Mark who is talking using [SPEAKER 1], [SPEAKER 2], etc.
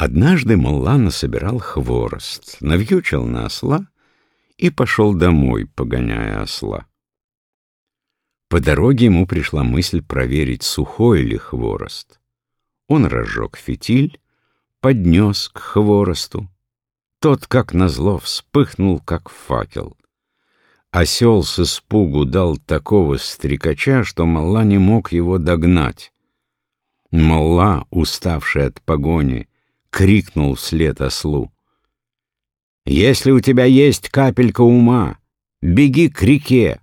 [SPEAKER 1] Однажды Молла насобирал хворост, навьючил на осла и пошел домой, погоняя осла. По дороге ему пришла мысль проверить, сухой ли хворост. Он разжег фитиль, поднес к хворосту. Тот, как назло, вспыхнул, как факел. Осел с испугу дал такого стрекача, что Малла не мог его догнать. Малла, уставший от погони, крикнул вслед ослу. «Если у тебя есть капелька ума, беги к реке,